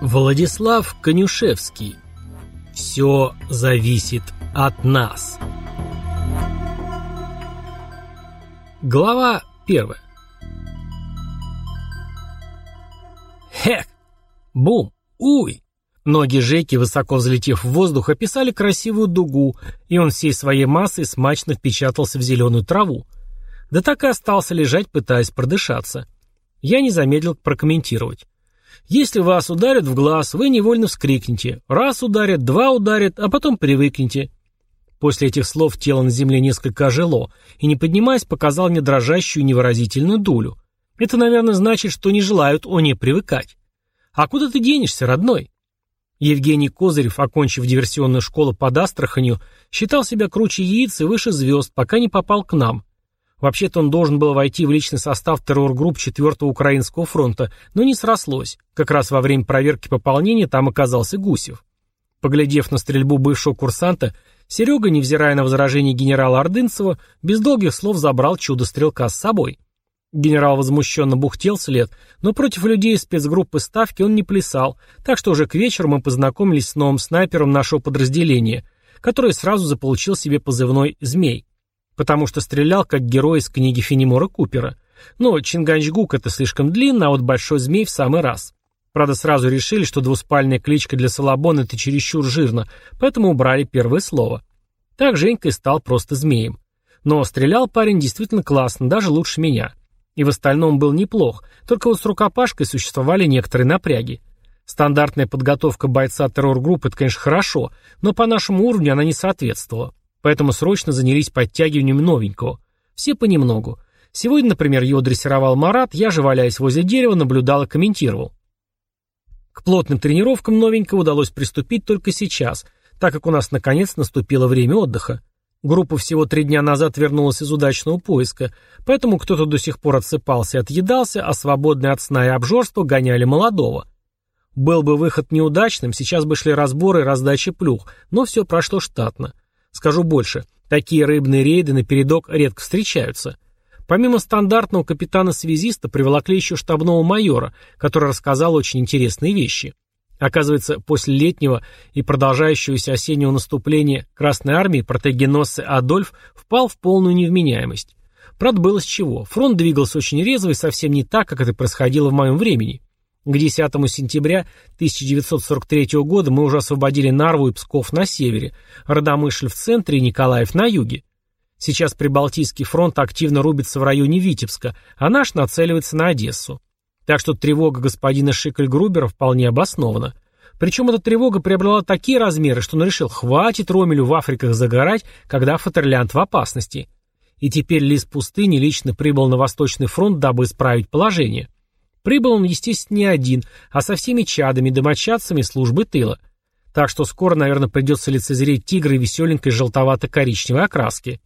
Владислав Конюшевский. Все зависит от нас. Глава первая. Хек! Бум! Уй! Ноги Жеки, высоко взлетев в воздух, описали красивую дугу, и он всей своей массой смачно впечатался в зеленую траву. Да так и остался лежать, пытаясь продышаться. Я не замедлил прокомментировать. Если вас ударят в глаз, вы невольно вскрикнете. Раз ударят, два ударят, а потом привыкнете. После этих слов тело на земле несколько ожило, и, не поднимаясь, показал мне дрожащую невыразительную дулю. Это, наверное, значит, что не желают о ней привыкать. А куда ты денешься, родной? Евгений Козырев, окончив диверсионную школу под Астраханью, считал себя круче яиц и выше звезд, пока не попал к нам. Вообще-то он должен был войти в личный состав террор-групп 4-го Украинского фронта, но не срослось. Как раз во время проверки пополнения там оказался Гусев. Поглядев на стрельбу бывшего курсанта, Серега, невзирая на возражение генерала Ордынцева, без долгих слов забрал чудо-стрелка с собой. Генерал возмущенно бухтел след, но против людей из спецгруппы Ставки он не плясал, так что уже к вечеру мы познакомились с новым снайпером нашего подразделения, который сразу заполучил себе позывной «Змей» потому что стрелял как герой из книги Фенемора Купера. Но Чинганчгук это слишком длинно, а вот Большой Змей в самый раз. Правда, сразу решили, что двуспальная кличка для Салабона это чересчур жирно, поэтому убрали первое слово. Так Женька и стал просто змеем. Но стрелял парень действительно классно, даже лучше меня. И в остальном был неплох, только вот с рукопашкой существовали некоторые напряги. Стандартная подготовка бойца террор-группы – это, конечно, хорошо, но по нашему уровню она не соответствовала. Поэтому срочно занялись подтягиванием новенького. Все понемногу. Сегодня, например, его дрессировал Марат, я же, валяясь возле дерева, наблюдал и комментировал. К плотным тренировкам новенького удалось приступить только сейчас, так как у нас наконец наступило время отдыха. Группа всего три дня назад вернулась из удачного поиска, поэтому кто-то до сих пор отсыпался и отъедался, а свободные от сна и обжорства гоняли молодого. Был бы выход неудачным, сейчас бы шли разборы и раздача плюх, но все прошло штатно. Скажу больше, такие рыбные рейды на передок редко встречаются. Помимо стандартного капитана-связиста приволокли еще штабного майора, который рассказал очень интересные вещи. Оказывается, после летнего и продолжающегося осеннего наступления Красной Армии протегеносцы Адольф впал в полную невменяемость. Правда, было с чего. Фронт двигался очень резво и совсем не так, как это происходило в моем времени. К 10 сентября 1943 года мы уже освободили Нарву и Псков на севере, Радомышль в центре и Николаев на юге. Сейчас Прибалтийский фронт активно рубится в районе Витебска, а наш нацеливается на Одессу. Так что тревога господина Шикль-Грубера вполне обоснована. Причем эта тревога приобрела такие размеры, что он решил, хватит Ромелю в Африках загорать, когда Фатерлянд в опасности. И теперь Лис Пустыни лично прибыл на Восточный фронт, дабы исправить положение. Прибыл он, естественно, не один, а со всеми чадами, домочадцами службы тыла. Так что скоро, наверное, придется лицезреть тигры веселенькой желтовато-коричневой окраски.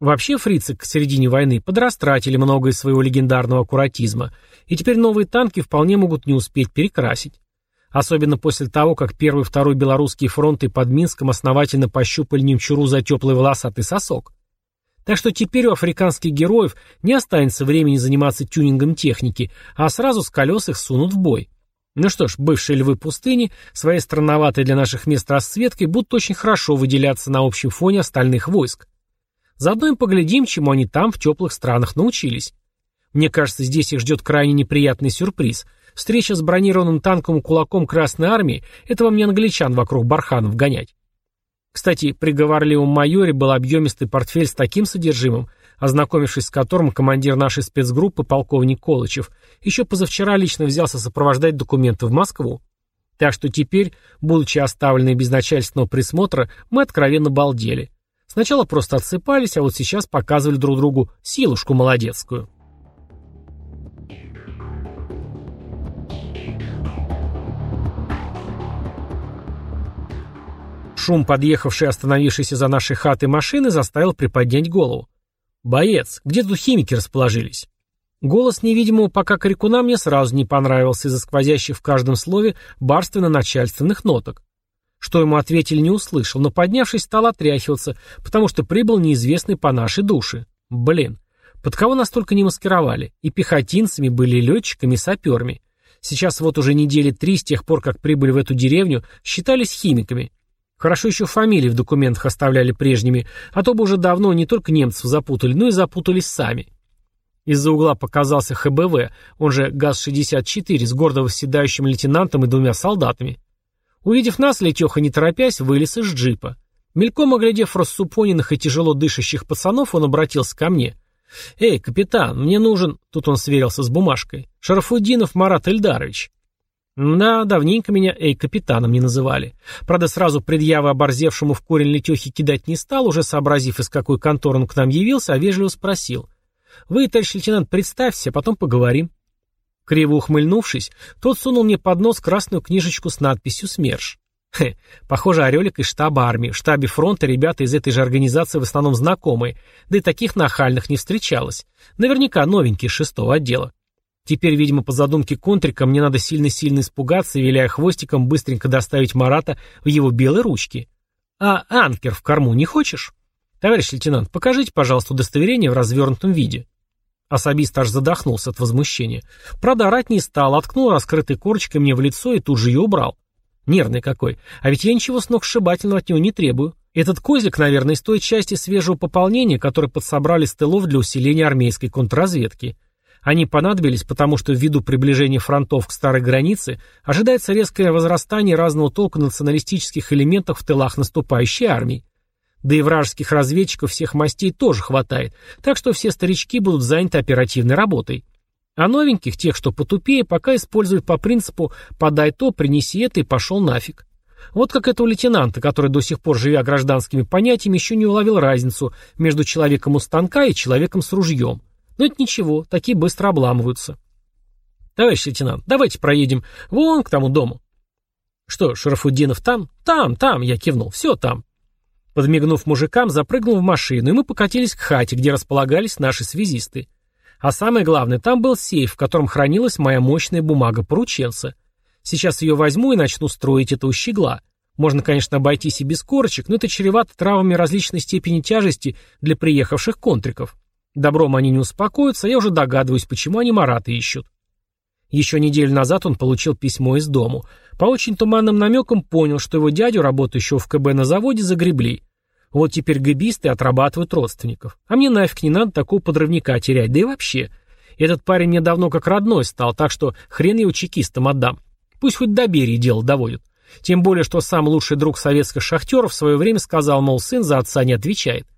Вообще фрицы к середине войны подрастратили многое своего легендарного аккуратизма, и теперь новые танки вполне могут не успеть перекрасить. Особенно после того, как первый и второй белорусские фронты под Минском основательно пощупали немчуру за теплый волосатый сосок. Так что теперь у африканских героев не останется времени заниматься тюнингом техники, а сразу с колес их сунут в бой. Ну что ж, бывшие львы пустыни, своей странноватой для наших мест расцветкой, будут очень хорошо выделяться на общем фоне остальных войск. Заодно им поглядим, чему они там в теплых странах научились. Мне кажется, здесь их ждет крайне неприятный сюрприз. Встреча с бронированным танком и кулаком Красной Армии – это вам не англичан вокруг барханов гонять. Кстати, при говорливом майоре был объемистый портфель с таким содержимым, ознакомившись с которым командир нашей спецгруппы, полковник Колычев, еще позавчера лично взялся сопровождать документы в Москву. Так что теперь, будучи оставлены без начальственного присмотра, мы откровенно балдели. Сначала просто отсыпались, а вот сейчас показывали друг другу силушку молодецкую. Шум, подъехавший и остановившийся за нашей хатой машины, заставил приподнять голову. «Боец, где тут химики расположились?» Голос невидимого пока крикуна мне сразу не понравился из-за сквозящих в каждом слове барственно-начальственных ноток. Что ему ответили, не услышал, но поднявшись, стал отряхиваться, потому что прибыл неизвестный по нашей душе. Блин, под кого настолько не маскировали? И пехотинцами были, и летчиками, и саперами. Сейчас вот уже недели три с тех пор, как прибыли в эту деревню, считались химиками. Хорошо еще фамилии в документах оставляли прежними, а то бы уже давно не только немцев запутали, но и запутались сами. Из-за угла показался ХБВ, он же ГАЗ-64, с гордо восседающим лейтенантом и двумя солдатами. Увидев нас, Летеха, не торопясь, вылез из джипа. Мельком оглядев рассупоненных и тяжело дышащих пацанов, он обратился ко мне. «Эй, капитан, мне нужен...» Тут он сверился с бумажкой. «Шарафуддинов Марат Эльдарович». Да, давненько меня «эй, капитаном» не называли. Правда, сразу предъявы оборзевшему в корень Летехи кидать не стал, уже сообразив, из какой конторы он к нам явился, а вежливо спросил. «Вы, товарищ лейтенант, представьтесь, а потом поговорим». Криво ухмыльнувшись, тот сунул мне под нос красную книжечку с надписью «СМЕРШ». Хе, похоже, орелик из штаба армии. В штабе фронта ребята из этой же организации в основном знакомые, да и таких нахальных не встречалось. Наверняка новенькие шестого отдела. Теперь, видимо, по задумке Контрика, мне надо сильно-сильно испугаться и, виляя хвостиком, быстренько доставить Марата в его белые ручки. А анкер в корму не хочешь? Товарищ лейтенант, покажите, пожалуйста, удостоверение в развернутом виде. Особист аж задохнулся от возмущения. Правда, орать не стал, откнул раскрытой корочкой мне в лицо и тут же ее убрал. Нервный какой. А ведь я ничего сногсшибательного от него не требую. Этот козлик, наверное, из той части свежего пополнения, который подсобрали с тылов для усиления армейской контрразведки. Они понадобились, потому что ввиду приближения фронтов к старой границе ожидается резкое возрастание разного толка националистических элементов в тылах наступающей армии. Да и вражеских разведчиков всех мастей тоже хватает, так что все старички будут заняты оперативной работой. А новеньких, тех, что потупее, пока используют по принципу «подай то, принеси это и пошел нафиг». Вот как этого лейтенанта, который до сих пор, живя гражданскими понятиями, еще не уловил разницу между человеком у станка и человеком с ружьем. Но это ничего, такие быстро обламываются. Товарищ лейтенант, давайте проедем вон к тому дому. Что, Шарафуддинов там? Там, там, я кивнул, все там. Подмигнув мужикам, запрыгнул в машину, и мы покатились к хате, где располагались наши связисты. А самое главное, там был сейф, в котором хранилась моя мощная бумага порученца. Сейчас ее возьму и начну строить это у щегла. Можно, конечно, обойтись и без корочек, но это чревато травмами различной степени тяжести для приехавших контриков. Добром они не успокоятся, я уже догадываюсь, почему они Марата ищут. Еще неделю назад он получил письмо из дому. По очень туманным намекам понял, что его дядю, работающего в КБ на заводе, загребли. Вот теперь гэбисты отрабатывают родственников. А мне нафиг не надо такого подрывника терять, да и вообще. Этот парень мне давно как родной стал, так что хрен его чекистам отдам. Пусть хоть до Берии дело доводит. Тем более, что сам лучший друг советских шахтеров в свое время сказал, мол, сын за отца не отвечает.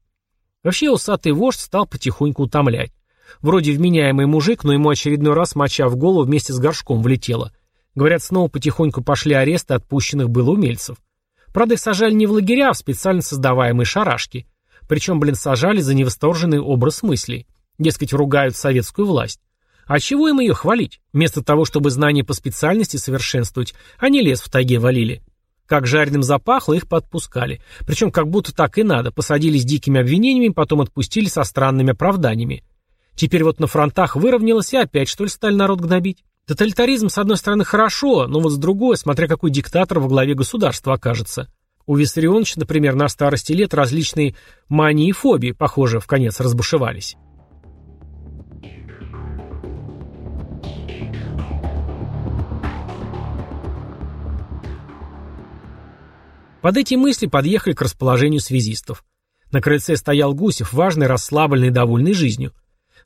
Вообще усатый вождь стал потихоньку утомлять. Вроде вменяемый мужик, но ему очередной раз моча в голову вместе с горшком влетела. Говорят, снова потихоньку пошли аресты отпущенных было умельцев. Правда, их сажали не в лагеря, а в специально создаваемые шарашки. Причем, блин, сажали за невосторженный образ мыслей. Дескать, ругают советскую власть. А чего им ее хвалить? Вместо того, чтобы знания по специальности совершенствовать, они лес в тайге валили. Как жареным запахло, их подпускали. Причем как будто так и надо. Посадили с дикими обвинениями, потом отпустили со странными оправданиями. Теперь вот на фронтах выровнялось и опять, что ли, стали народ гнобить? Тоталитаризм, с одной стороны, хорошо, но вот с другой, смотря какой диктатор во главе государства окажется. У Виссарионовича, например, на старости лет различные мании и фобии, похоже, в конец разбушевались. Под эти мысли подъехали к расположению связистов. На крыльце стоял Гусев, важный, расслабленный довольный жизнью.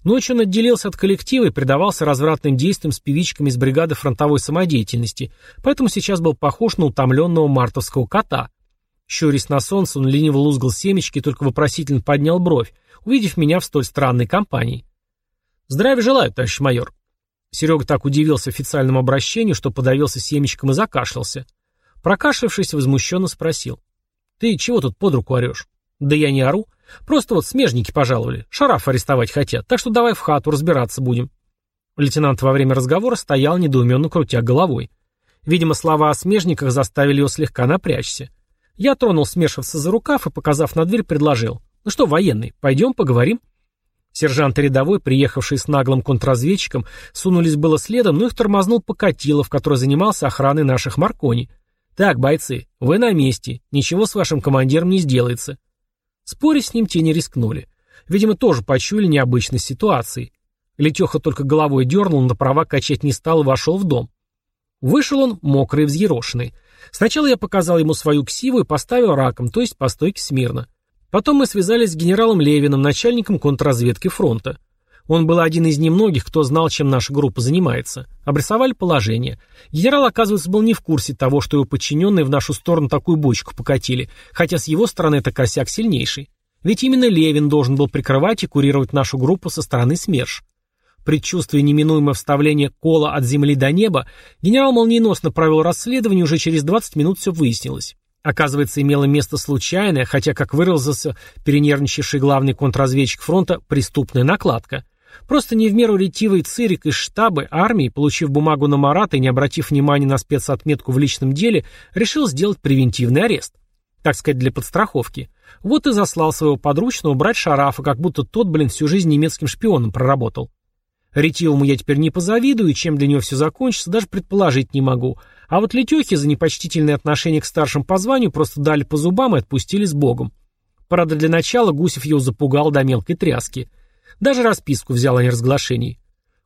Ночью он отделился от коллектива и предавался развратным действиям с певичками из бригады фронтовой самодеятельности, поэтому сейчас был похож на утомленного мартовского кота. Щурясь на солнце, он лениво лузгал семечки и только вопросительно поднял бровь, увидев меня в столь странной компании. «Здравия желаю, товарищ майор». Серега так удивился официальному обращению, что подавился семечком и закашлялся. Прокашлявшись, возмущенно спросил. «Ты чего тут под руку орешь?» «Да я не ору. Просто вот смежники пожаловали. Шараф арестовать хотят, так что давай в хату разбираться будем». Лейтенант во время разговора стоял, недоуменно крутя головой. Видимо, слова о смежниках заставили его слегка напрячься. Я тронул смешиваться за рукав и, показав на дверь, предложил. «Ну что, военный, пойдем поговорим?» Сержант рядовой, приехавший с наглым контрразведчиком, сунулись было следом, но их тормознул Покатилов, который занимался охраной наших Маркони. «Так, бойцы, вы на месте, ничего с вашим командиром не сделается. Спорить с ним те не рискнули. Видимо, тоже почуяли необычность ситуации. Летеха только головой дернул, на права качать не стал и вошел в дом. Вышел он мокрый и взъерошенный. Сначала я показал ему свою ксиву и поставил раком, то есть по стойке смирно. Потом мы связались с генералом Левиным, начальником контрразведки фронта. Он был один из немногих, кто знал, чем наша группа занимается. Обрисовали положение. Генерал, оказывается, был не в курсе того, что его подчиненные в нашу сторону такую бочку покатили, хотя с его стороны это косяк сильнейший. Ведь именно Левин должен был прикрывать и курировать нашу группу со стороны СМЕРШ. Предчувствуя неминуемое вставление кола от земли до неба, генерал молниеносно провел расследование, уже через 20 минут все выяснилось. Оказывается, имело место случайное, хотя, как выразился перенервничавший главный контрразведчик фронта, преступная накладка. Просто не в меру ретивый цирик из штаба армии, получив бумагу на Марата и не обратив внимания на спецотметку в личном деле, решил сделать превентивный арест. Так сказать, для подстраховки. Вот и заслал своего подручного брать Шарафа, как будто тот, блин, всю жизнь немецким шпионом проработал. Ретивому я теперь не позавидую, чем для него все закончится, даже предположить не могу. А вот Летехе за непочтительное отношение к старшим по званию просто дали по зубам и отпустили с Богом. Правда, для начала Гусев его запугал до мелкой тряски. Даже расписку взял о неразглашении.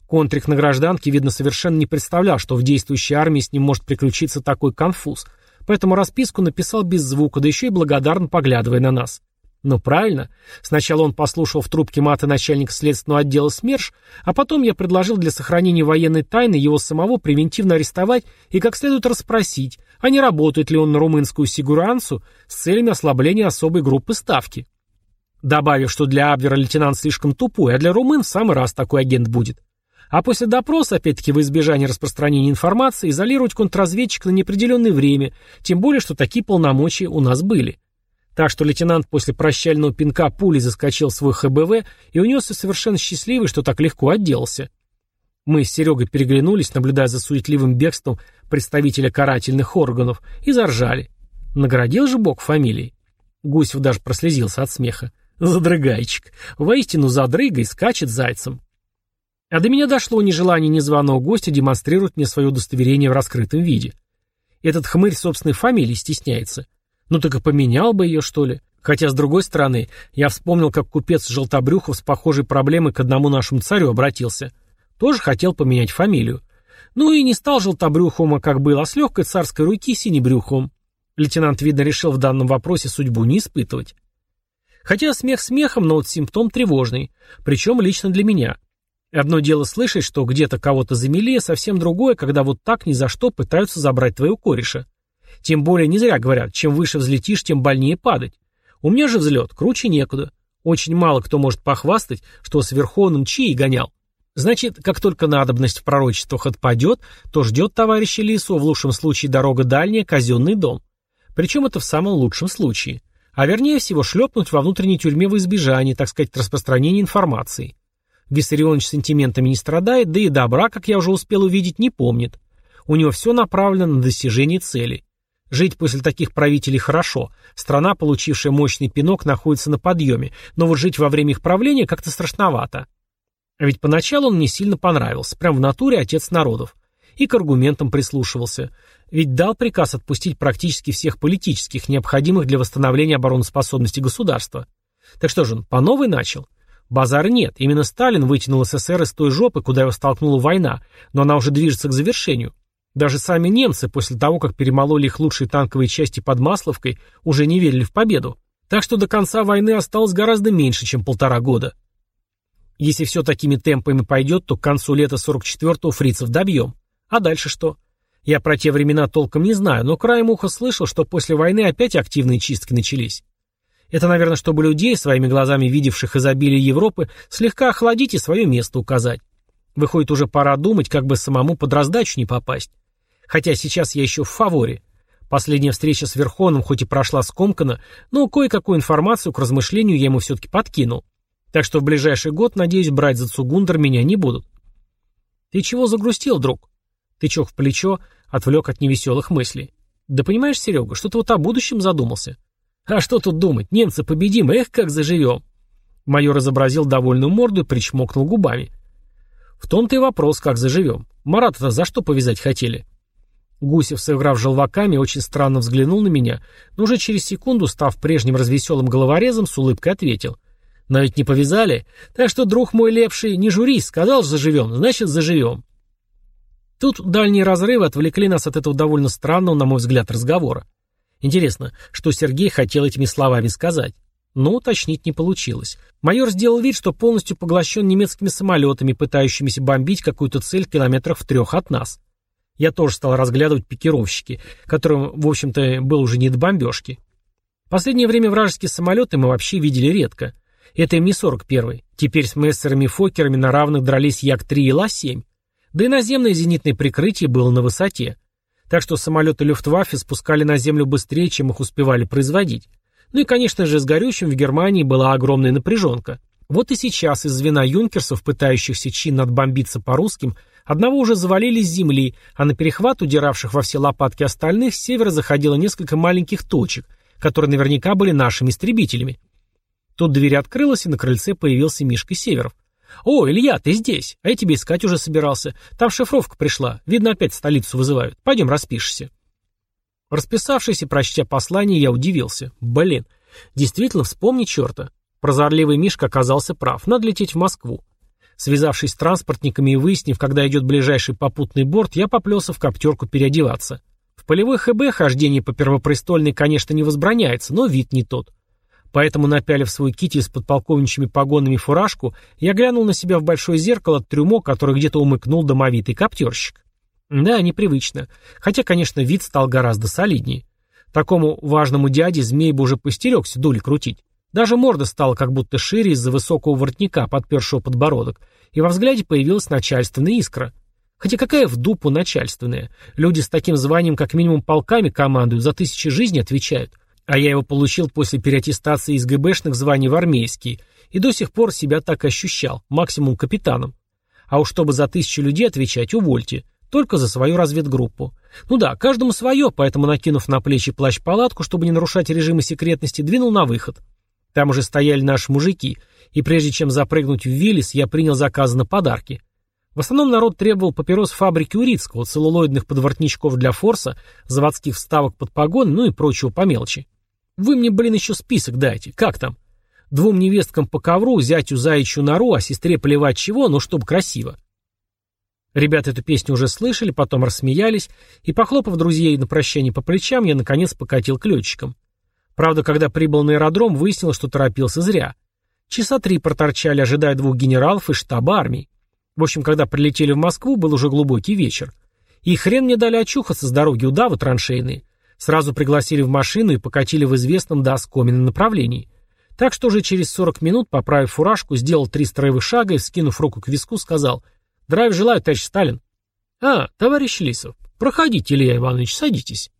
Контрик на гражданке, видно, совершенно не представлял, что в действующей армии с ним может приключиться такой конфуз, поэтому расписку написал без звука, да еще и благодарно поглядывая на нас. Ну правильно. Сначала он послушал в трубке маты начальника следственного отдела СМЕРШ, а потом я предложил для сохранения военной тайны его самого превентивно арестовать и как следует расспросить, а не работает ли он на румынскую сигурансу с целями ослабления особой группы ставки. Добавив, что для Абвера лейтенант слишком тупой, а для румын в самый раз такой агент будет. А после допроса, опять-таки в избежание распространения информации, изолировать контрразведчика на неопределенное время, тем более, что такие полномочия у нас были. Так что лейтенант после прощального пинка пули заскочил в свой ХБВ и унесся совершенно счастливый, что так легко отделался. Мы с Серегой переглянулись, наблюдая за суетливым бегством представителя карательных органов, и заржали. Наградил же Бог фамилией. Гусев даже прослезился от смеха. Задрыгайчик. Воистину задрыгой скачет зайцем. А до меня дошло нежелание незваного гостя демонстрировать мне свое удостоверение в раскрытом виде. Этот хмырь собственной фамилии стесняется. Ну так и поменял бы ее, что ли. Хотя, с другой стороны, я вспомнил, как купец Желтобрюхов с похожей проблемой к одному нашему царю обратился. Тоже хотел поменять фамилию. Ну и не стал Желтобрюхом, а как был, а с легкой царской руки Синебрюхом. Лейтенант, видно, решил в данном вопросе судьбу не испытывать. Хотя смех смехом, но вот симптом тревожный, причем лично для меня. Одно дело слышать, что где-то кого-то замели, совсем другое, когда вот так ни за что пытаются забрать твоего кореша. Тем более не зря говорят, чем выше взлетишь, тем больнее падать. У меня же взлет, круче некуда. Очень мало кто может похвастать, что с Верховным чьи гонял. Значит, как только надобность в пророчествах отпадет, то ждет товарища Лису, в лучшем случае дорога дальняя, казенный дом. Причем это в самом лучшем случае а вернее всего шлепнуть во внутренней тюрьме в избежание, так сказать, распространения информации. Виссарионович сантиментами не страдает, да и добра, как я уже успел увидеть, не помнит. У него все направлено на достижение цели. Жить после таких правителей хорошо. Страна, получившая мощный пинок, находится на подъеме, но вот жить во время их правления как-то страшновато. А ведь поначалу он мне сильно понравился, прям в натуре отец народов. И к аргументам прислушивался. Ведь дал приказ отпустить практически всех политических, необходимых для восстановления обороноспособности государства. Так что же он, по новой начал? Базара нет, именно Сталин вытянул СССР из той жопы, куда его столкнула война, но она уже движется к завершению. Даже сами немцы, после того, как перемололи их лучшие танковые части под Масловкой, уже не верили в победу. Так что до конца войны осталось гораздо меньше, чем полтора года. Если все такими темпами пойдет, то к концу лета 44-го фрицев добьем. А дальше что? Я про те времена толком не знаю, но краем уха слышал, что после войны опять активные чистки начались. Это, наверное, чтобы людей, своими глазами видевших изобилие Европы, слегка охладить и свое место указать. Выходит, уже пора думать, как бы самому под раздачу не попасть. Хотя сейчас я еще в фаворе. Последняя встреча с Верховным хоть и прошла скомканно, но кое-какую информацию к размышлению я ему все-таки подкинул. Так что в ближайший год, надеюсь, брать за Цугундер меня не будут. Ты чего загрустил, друг? Тычок в плечо, Отвлек от невеселых мыслей. Да понимаешь, Серега, что ты вот о будущем задумался. А что тут думать, немцы победим, эх, как заживем. Майор изобразил довольную морду и причмокнул губами. В том-то и вопрос, как заживем. Марата-то за что повязать хотели? Гусев, сыграв желваками, очень странно взглянул на меня, но уже через секунду, став прежним развеселым головорезом, с улыбкой ответил. Но ведь не повязали. Так что, друг мой лепший, не журись, сказал, заживем, значит, заживем. Тут дальние разрывы отвлекли нас от этого довольно странного, на мой взгляд, разговора. Интересно, что Сергей хотел этими словами сказать? Но уточнить не получилось. Майор сделал вид, что полностью поглощен немецкими самолетами, пытающимися бомбить какую-то цель километрах в трех от нас. Я тоже стал разглядывать пикировщики, которым, в общем-то, был уже не до бомбежки. Последнее время вражеские самолеты мы вообще видели редко. Это им не 41-й. Теперь с мессерами-фокерами на равных дрались Як-3 и Ла-7. Да и наземное зенитное прикрытие было на высоте. Так что самолеты Люфтваффе спускали на землю быстрее, чем их успевали производить. Ну и, конечно же, с горючим в Германии была огромная напряженка. Вот и сейчас из звена юнкерсов, пытающихся чинно отбомбиться по русским, одного уже завалили с земли, а на перехват удиравших во все лопатки остальных с севера заходило несколько маленьких точек, которые наверняка были нашими истребителями. Тут дверь открылась, и на крыльце появился Мишка Северов. «О, Илья, ты здесь! А я тебе искать уже собирался. Там шифровка пришла. Видно, опять столицу вызывают. Пойдем распишешься». Расписавшись и прочтя послание, я удивился. Блин, действительно, вспомни черта. Прозорливый Мишка оказался прав. Надо лететь в Москву. Связавшись с транспортниками и выяснив, когда идет ближайший попутный борт, я поплелся в коптерку переодеваться. В полевой ХБ хождение по Первопрестольной, конечно, не возбраняется, но вид не тот. Поэтому, напялив свой китель с подполковничьими погонами фуражку, я глянул на себя в большое зеркало трюмо, которое где-то умыкнул домовитый коптерщик. Да, непривычно. Хотя, конечно, вид стал гораздо солиднее. Такому важному дяде змей бы уже постерегся дули крутить. Даже морда стала как будто шире из-за высокого воротника, подпершего подбородок, и во взгляде появилась начальственная искра. Хотя какая в дупу начальственная? Люди с таким званием как минимум полками командуют, за тысячи жизней отвечают. А я его получил после переаттестации из ГБшных званий в армейские, и до сих пор себя так ощущал, максимум капитаном. А уж чтобы за тысячу людей отвечать, увольте. Только за свою разведгруппу. Ну да, каждому свое, поэтому, накинув на плечи плащ-палатку, чтобы не нарушать режимы секретности, двинул на выход. Там уже стояли наши мужики, и прежде чем запрыгнуть в Виллис, я принял заказы на подарки. В основном народ требовал папирос фабрики Урицкого, целлулоидных подворотничков для форса, заводских вставок под погон, ну и прочего по мелочи. Вы мне, блин, еще список дайте. Как там? Двум невесткам по ковру, зятю заячью нору, а сестре поливать чего, но чтобы красиво. Ребята эту песню уже слышали, потом рассмеялись, и, похлопав друзей на прощание по плечам, я, наконец, покатил к летчикам. Правда, когда прибыл на аэродром, выяснилось, что торопился зря. Часа три проторчали, ожидая двух генералов из штаба армии. В общем, когда прилетели в Москву, был уже глубокий вечер. И хрен мне дали очухаться с дороги удавы траншейные. Сразу пригласили в машину и покатили в известном до оскомина направлении. Так что уже через 40 минут, поправив фуражку, сделал три строевых шага и, вскинув руку к виску, сказал «Драйв желаю, товарищ Сталин». «А, товарищ Лисов, проходите, Илья Иванович, садитесь».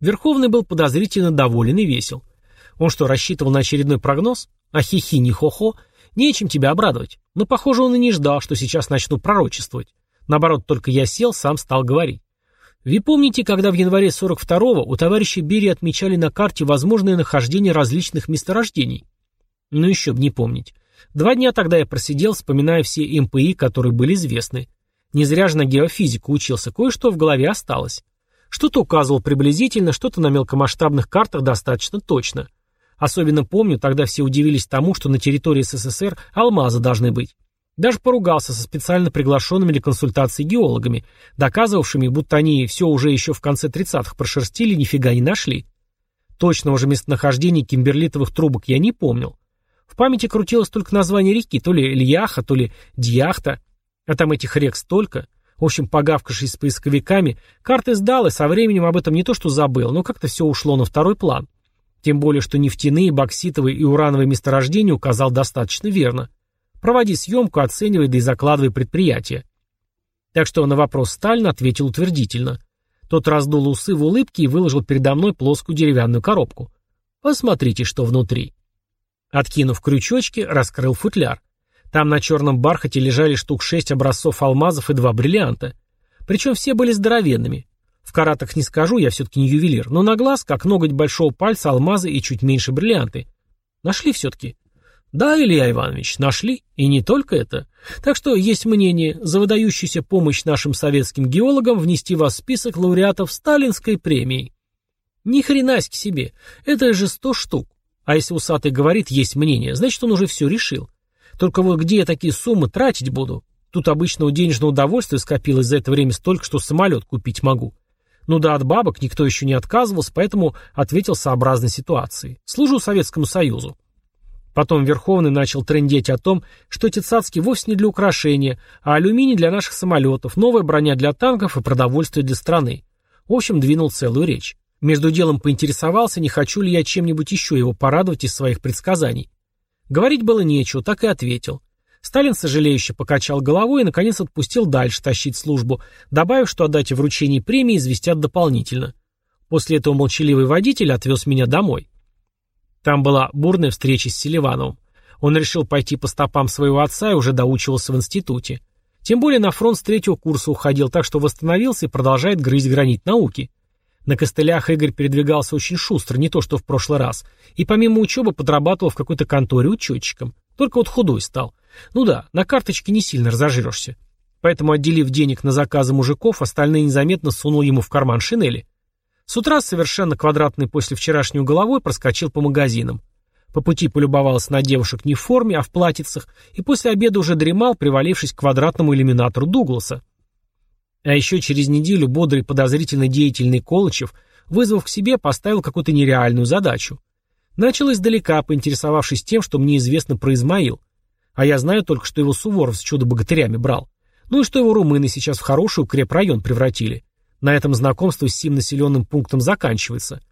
Верховный был подозрительно доволен и весел. Он что, рассчитывал на очередной прогноз? А хихи не хо-хо? Нечем тебя обрадовать. Но, похоже, он и не ждал, что сейчас начну пророчествовать. Наоборот, только я сел, сам стал говорить. Вы помните, когда в январе 42-го у товарища Берии отмечали на карте возможное нахождение различных месторождений? Ну еще бы не помнить. Два дня тогда я просидел, вспоминая все МПИ, которые были известны. Не зря же на геофизику учился, кое-что в голове осталось. Что-то указывал приблизительно, что-то на мелкомасштабных картах достаточно точно. Особенно помню, тогда все удивились тому, что на территории СССР алмазы должны быть. Даже поругался со специально приглашенными для консультации геологами, доказывавшими, будто они все уже еще в конце 30-х прошерстили нифига не нашли. Точного же местонахождения кимберлитовых трубок я не помнил. В памяти крутилось только название реки, то ли Ильяха, то ли Дьяхта. А там этих рек столько. В общем, погавкавшись с поисковиками, карты сдал и со временем об этом не то что забыл, но как-то все ушло на второй план. Тем более, что нефтяные, бокситовые и урановые месторождения указал достаточно верно. Проводи съемку, оценивай, да и закладывай предприятие. Так что на вопрос Сталина ответил утвердительно. Тот раздул усы в улыбке и выложил передо мной плоскую деревянную коробку. Посмотрите, что внутри. Откинув крючочки, раскрыл футляр. Там на черном бархате лежали штук шесть образцов алмазов и два бриллианта. Причем все были здоровенными. В каратах не скажу, я все-таки не ювелир, но на глаз, как ноготь большого пальца, алмазы и чуть меньше бриллианты. Нашли все-таки. Да, Илья Иванович, нашли. И не только это. Так что есть мнение за выдающуюся помощь нашим советским геологам внести вас в список лауреатов Сталинской премии. Ни хрена себе. Это же сто штук. А если усатый говорит, есть мнение, значит, он уже все решил. Только вот где я такие суммы тратить буду? Тут обычного денежного удовольствия скопилось за это время столько, что самолет купить могу. Ну да, от бабок никто еще не отказывался, поэтому ответил сообразной ситуации. Служу Советскому Союзу. Потом Верховный начал трендеть о том, что эти цацки вовсе не для украшения, а алюминий для наших самолетов, новая броня для танков и продовольствие для страны. В общем, двинул целую речь. Между делом поинтересовался, не хочу ли я чем-нибудь еще его порадовать из своих предсказаний. Говорить было нечего, так и ответил. Сталин сожалеюще покачал головой и, наконец, отпустил дальше тащить службу, добавив, что о дате вручения премии известят дополнительно. После этого молчаливый водитель отвез меня домой. Там была бурная встреча с Селивановым. Он решил пойти по стопам своего отца и уже доучивался в институте. Тем более на фронт с третьего курса уходил, так что восстановился и продолжает грызть гранит науки. На костылях Игорь передвигался очень шустро, не то что в прошлый раз. И помимо учебы подрабатывал в какой-то конторе учетчиком. Только вот худой стал. Ну да, на карточке не сильно разожрешься. Поэтому, отделив денег на заказы мужиков, остальные незаметно сунул ему в карман шинели. С утра совершенно квадратный после вчерашнего головой проскочил по магазинам. По пути полюбовался на девушек не в форме, а в платьицах, и после обеда уже дремал, привалившись к квадратному иллюминатору Дугласа. А еще через неделю бодрый подозрительно деятельный Колычев, вызвав к себе, поставил какую-то нереальную задачу. Начал издалека, поинтересовавшись тем, что мне известно про Измаил. А я знаю только, что его Суворов с чудо-богатырями брал. Ну и что его румыны сейчас в хороший укрепрайон превратили. На этом знакомство с сим населенным пунктом заканчивается.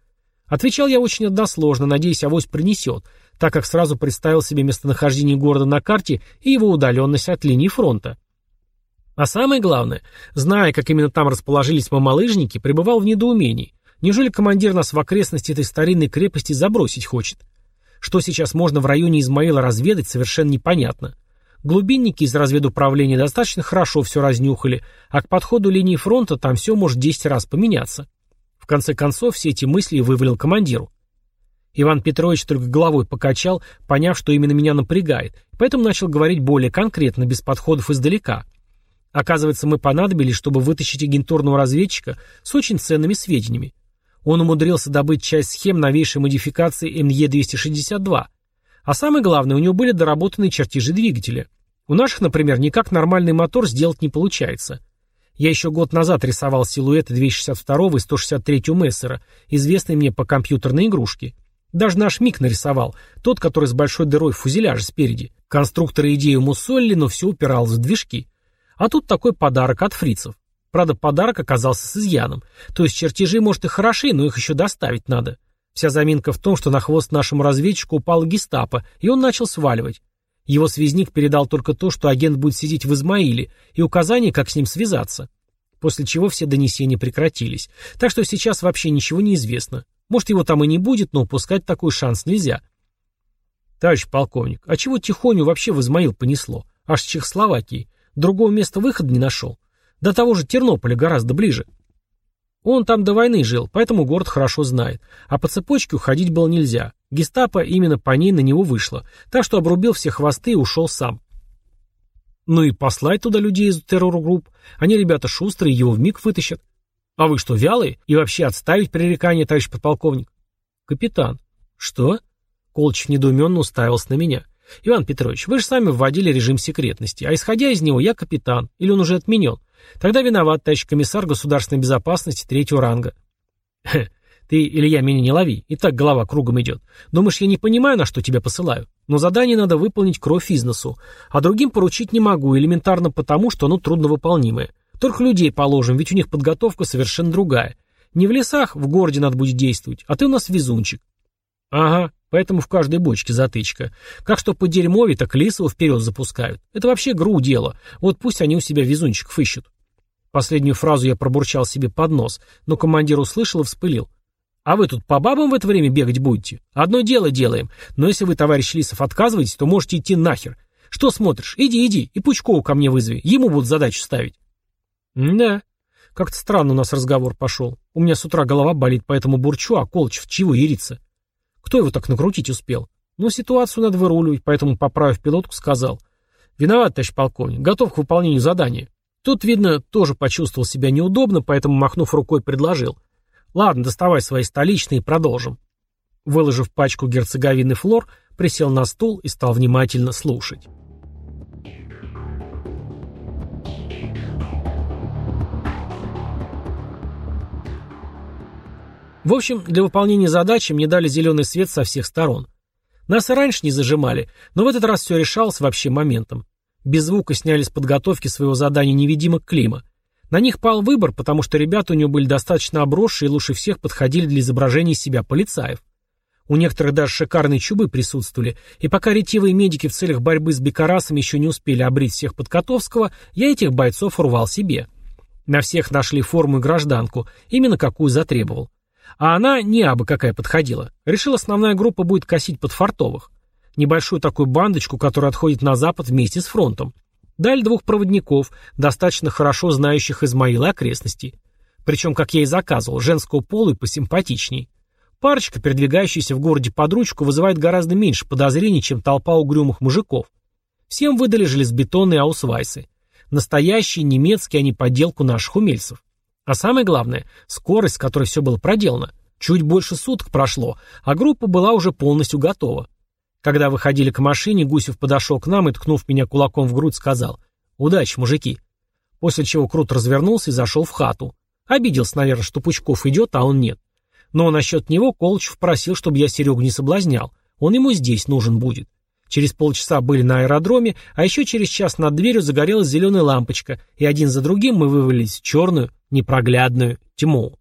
Отвечал я очень односложно, надеясь, авось принесет, так как сразу представил себе местонахождение города на карте и его удаленность от линии фронта. А самое главное, зная, как именно там расположились мамалыжники, пребывал в недоумении. Неужели командир нас в окрестности этой старинной крепости забросить хочет? Что сейчас можно в районе Измаила разведать, совершенно непонятно. Глубинники из разведуправления достаточно хорошо все разнюхали, а к подходу линии фронта там все может 10 раз поменяться. В конце концов, все эти мысли вывалил командиру. Иван Петрович только головой покачал, поняв, что именно меня напрягает, поэтому начал говорить более конкретно, без подходов издалека. Оказывается, мы понадобились, чтобы вытащить агентурного разведчика с очень ценными сведениями. Он умудрился добыть часть схем новейшей модификации МЕ-262, а самое главное, у него были доработанные чертежи двигателя. У наших, например, никак нормальный мотор сделать не получается. Я еще год назад рисовал силуэты 262 и 163 Мессера, известные мне по компьютерной игрушке. Даже наш МиГ нарисовал, тот, который с большой дырой в фюзеляже спереди. Конструкторы идею мусолили, но все упиралось в движки. А тут такой подарок от фрицев. Правда, подарок оказался с изъяном. То есть чертежи, может, и хороши, но их еще доставить надо. Вся заминка в том, что на хвост нашему разведчику упал гестапо, и он начал сваливать. Его связник передал только то, что агент будет сидеть в Измаиле, и указание, как с ним связаться. После чего все донесения прекратились. Так что сейчас вообще ничего не известно. Может, его там и не будет, но упускать такой шанс нельзя. Товарищ полковник, а чего Тихоню вообще в Измаил понесло? Аж с Чехословакии. Другого места выхода не нашел. До того же Тернополя гораздо ближе. Он там до войны жил, поэтому город хорошо знает. А по цепочке уходить было нельзя. Гестапо именно по ней на него вышло. Так что обрубил все хвосты и ушел сам. Ну и послать туда людей из террор-групп. Они, ребята, шустрые, его вмиг вытащат. А вы что, вялые? И вообще отставить пререкание, товарищ подполковник? Капитан. Что? Колчев недоуменно уставился на меня. Иван Петрович, вы же сами вводили режим секретности, а исходя из него я капитан, или он уже отменен. Тогда виноват, товарищ комиссар государственной безопасности третьего ранга. Ты, Илья, меня не лови, и так голова кругом идет. Думаешь, я не понимаю, на что тебя посылаю? Но задание надо выполнить кровь из а другим поручить не могу, элементарно потому, что оно трудновыполнимое. Только людей положим, ведь у них подготовка совершенно другая. Не в лесах, в городе надо будет действовать, а ты у нас везунчик. Ага, поэтому в каждой бочке затычка. Как что по дерьмове, так лисого вперед запускают. Это вообще гру дело. Вот пусть они у себя везунчиков ищут. Последнюю фразу я пробурчал себе под нос, но командир услышал и вспылил. «А вы тут по бабам в это время бегать будете? Одно дело делаем, но если вы, товарищ Лисов, отказываетесь, то можете идти нахер. Что смотришь? Иди, иди, и Пучкову ко мне вызови, ему будут задачу ставить». «Да, как-то странно у нас разговор пошел. У меня с утра голова болит, поэтому бурчу, а Колчев чего ерится? Кто его так накрутить успел? Но ситуацию надо выруливать, поэтому, поправив пилотку, сказал. «Виноват, товарищ полковник, готов к выполнению задания». Тут, видно, тоже почувствовал себя неудобно, поэтому, махнув рукой, предложил. «Ладно, доставай свои столичные и продолжим». Выложив пачку герцоговины флор, присел на стул и стал внимательно слушать. В общем, для выполнения задачи мне дали зеленый свет со всех сторон. Нас и раньше не зажимали, но в этот раз все решалось вообще моментом. Без звука сняли с подготовки своего задания невидимок Клима. На них пал выбор, потому что ребята у него были достаточно обросшие и лучше всех подходили для изображения себя полицаев. У некоторых даже шикарные чубы присутствовали, и пока ретивые медики в целях борьбы с бекарасами еще не успели обрить всех Подкотовского, я этих бойцов урвал себе. На всех нашли форму и гражданку, именно какую затребовал. А она не абы какая подходила. Решил, основная группа будет косить под фартовых. Небольшую такую бандочку, которая отходит на запад вместе с фронтом. Дали двух проводников, достаточно хорошо знающих Измаила окрестности. Причем, как я и заказывал, женского пола и посимпатичней. Парочка, передвигающаяся в городе под ручку, вызывает гораздо меньше подозрений, чем толпа угрюмых мужиков. Всем выдали железобетонные аусвайсы. Настоящие немецкие, а не подделку наших умельцев. А самое главное, скорость, с которой все было проделано. Чуть больше суток прошло, а группа была уже полностью готова. Когда выходили к машине, Гусев подошел к нам и, ткнув меня кулаком в грудь, сказал «Удачи, мужики». После чего Крут развернулся и зашел в хату. Обиделся, наверное, что Пучков идет, а он нет. Но насчет него Колчев просил, чтобы я Серегу не соблазнял. Он ему здесь нужен будет. Через полчаса были на аэродроме, а еще через час над дверью загорелась зеленая лампочка, и один за другим мы вывалились в черную, непроглядную тьму.